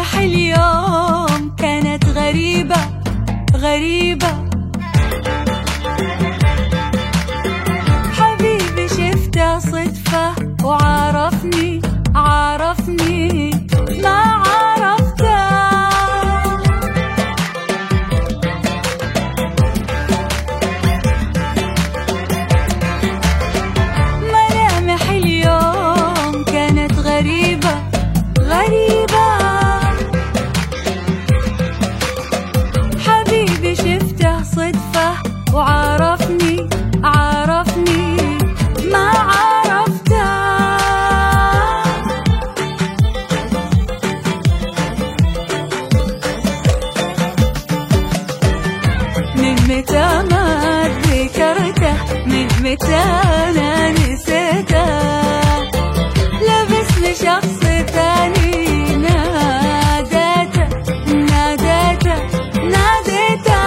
صباح اليوم كانت غريبة غريبة. متى ما ذكرته من متى أنا نسيته لبس لشخص ثاني ناديته ناديته ناديته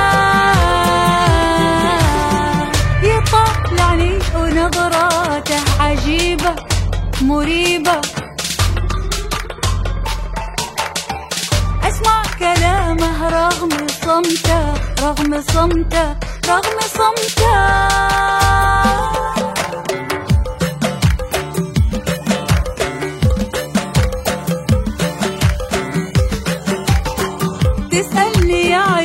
يطلعني ونظراته عجيبة مريبة. أسمع كلامه رغم صمته. رغم صمته رغم صمته تسألني عيونه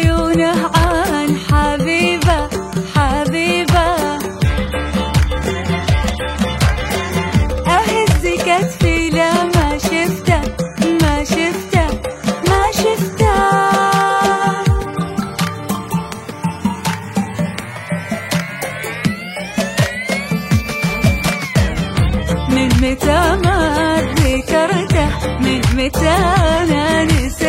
متى ما اتذكرته من متى أنا نسيت